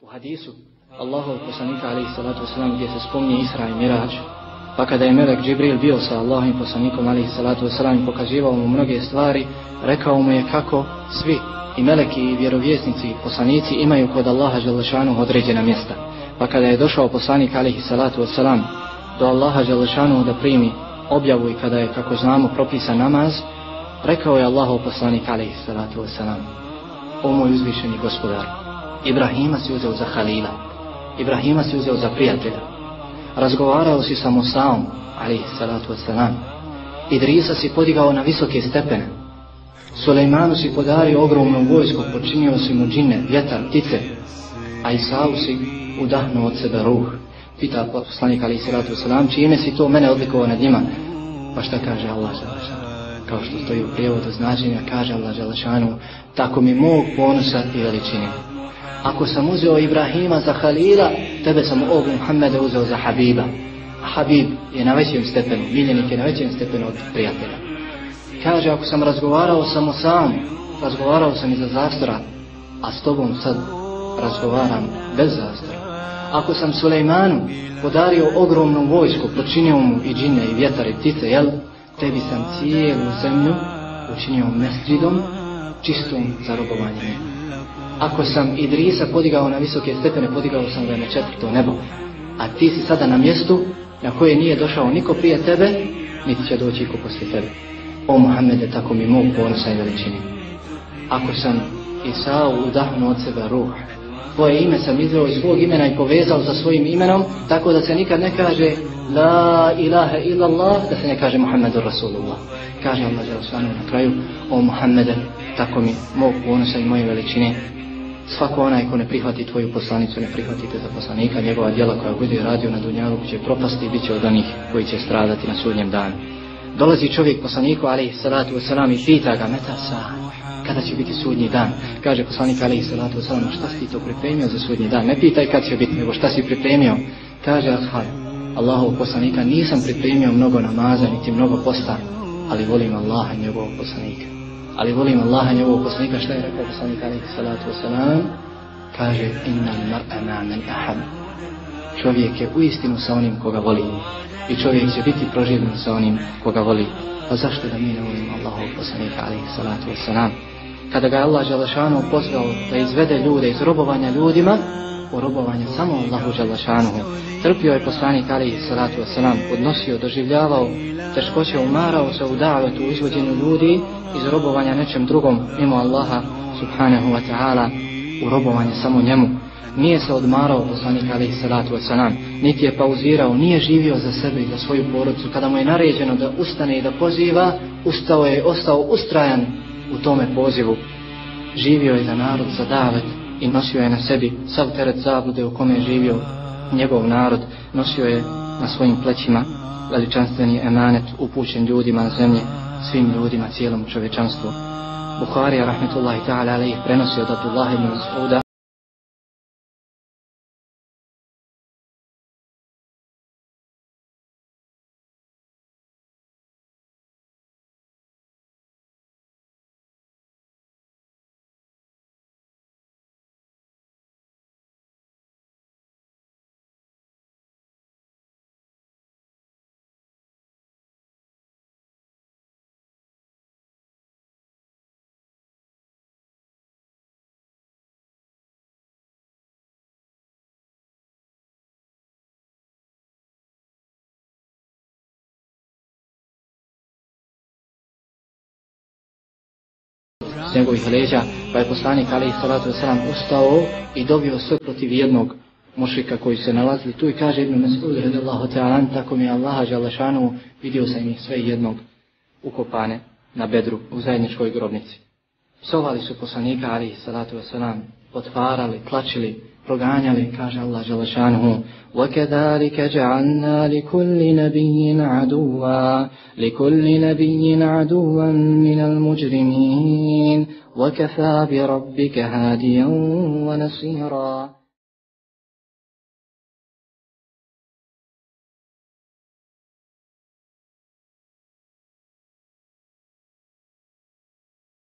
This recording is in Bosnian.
U hadisu Allahov poslanika alaihi salatu wasalam gdje se spomni Isra i Mirađ, pa kada je Melek Džibril bio sa Allahovim poslanikom alaihi salatu wasalam i pokazivao mu mnoge stvari, rekao mu je kako svi i meleki i vjerovjesnici i poslanici imaju kod Allaha Želešanu određena mjesta. Pa kada je došao poslanik alaihi salatu wasalam do Allaha Želešanu da primi objavu i kada je, kako znamo, propisan namaz, rekao je Allahov poslanik alaihi salatu wasalam, o moj uzvišeni gospodaru, Ibrahima si uzeo za Halila, Ibrahima si uzeo za prijatelja, razgovarao si sa Musaom, ali salatu wasalam, Idrisa si podigao na visoke stepene, Sulejmanu si podario ogromnu vojsku, počinio si mu džine, vjetar, ptice, a Isau si udahnuo od sebe ruh. Pita poslanik ali salatu wasalam, čime si to mene odlikovao nad njima? Pa šta kaže Allah Želešanu? Kao što stoji u prijevodu značenja, kaže Allah Želešanu, tako mi mog ponosa i veličine. Ako sam uzeo Ibrahima za Halila, tebe sam ovog Muhammeda uzeo za Habiba. A Habib je na većem stepenu, miljenik je na većem stepenu od prijatelja. Kaže, ako sam razgovarao samo sam, razgovarao sam iza zastora, a s tobom sad razgovaram bez zastora. Ako sam Sulejmanu podario ogromnu vojsku, počinio mu i džine i vjetar i ptice, jel? Tebi sam cijelu zemlju učinio mesđidom, čistom za robovanje. Ako sam Idrisa podigao na visoke stepene, podigao sam ga na četvrto nebo. A ti si sada na mjestu na koje nije došao niko prije tebe, niti će doći ko poslije tebe. O Muhammede, tako mi mog ponosa i veličini. Ako sam Isao udahnuo od sebe ruh, tvoje ime sam izveo iz svog imena i povezao sa svojim imenom, tako da se nikad ne kaže La ilaha illallah, da se ne kaže Muhammedu Rasulullah. Kaže Allah Đelosvanu na kraju, o Muhammede, tako mi mog ponosa i moje veličine. Svako onaj ko ne prihvati tvoju poslanicu, ne prihvatite za poslanika, njegova djela koja bude radio na Dunjalu, će propasti i bit će od onih koji će stradati na sudnjem danu. Dolazi čovjek poslaniku, ali salatu wasalam, i pita ga, meta sa, kada će biti sudnji dan. Kaže poslanik alaihi salatu wasalam, šta si to pripremio za sudnji dan? Ne pitaj kad će biti, nego šta si pripremio. Kaže ashab, Allahov poslanika, nisam pripremio mnogo namaza, niti mnogo posta, ali volim Allaha njegovog poslanika. Ali volim Allaha njegovog poslanika, šta je rekao poslanik alaihi salatu wasalam? Kaže, inna mar'ana man ahab. Čovjek je u istinu sa onim koga voli. I čovjek će biti proživljen sa onim koga voli. Pa zašto da mi ne volimo Allahov poslanika alaihi salatu wasalam? kada ga je Allah Želešanu pozvao da izvede ljude iz robovanja ljudima u robovanju samo Allahu Đalašanuhu. Trpio je poslanik Ali Salatu Wasalam, odnosio, doživljavao, teškoće umarao se u davetu u izvođenju ljudi iz robovanja nečem drugom mimo Allaha Subhanahu Wa Ta'ala u robovanje samo njemu. Nije se odmarao poslanik Ali Salatu Wasalam, niti je pauzirao, nije živio za sebe i za svoju porodcu. Kada mu je naređeno da ustane i da poziva, ustao je, ostao ustrajan u tome pozivu. Živio je za narod, za davet i nosio je na sebi sav teret zablude u kome je živio njegov narod. Nosio je na svojim plećima veličanstveni emanet upućen ljudima na zemlji, svim ljudima, cijelom čovečanstvu. Buharija, rahmetullahi ta'ala, ali ih prenosio od Abdullah ibn Mas'uda, s njegovih leđa, pa je poslanik alaih salatu wasalam ustao i dobio sve protiv jednog mušika koji se nalazili tu i kaže Ibn Mas'ud radijallahu ta'ala tako mi je Allaha Đalešanu vidio sam ih sve jednog ukopane na bedru u zajedničkoj grobnici. Psovali su poslanika Ali salatu wasalam, otvarali, tlačili, proganjali, kaže Allah žalešanu وكذلك جعلنا لكل نبي عدوا لكل نبي عدوا من المجرمين وكفى بربك هاديا ونصيرا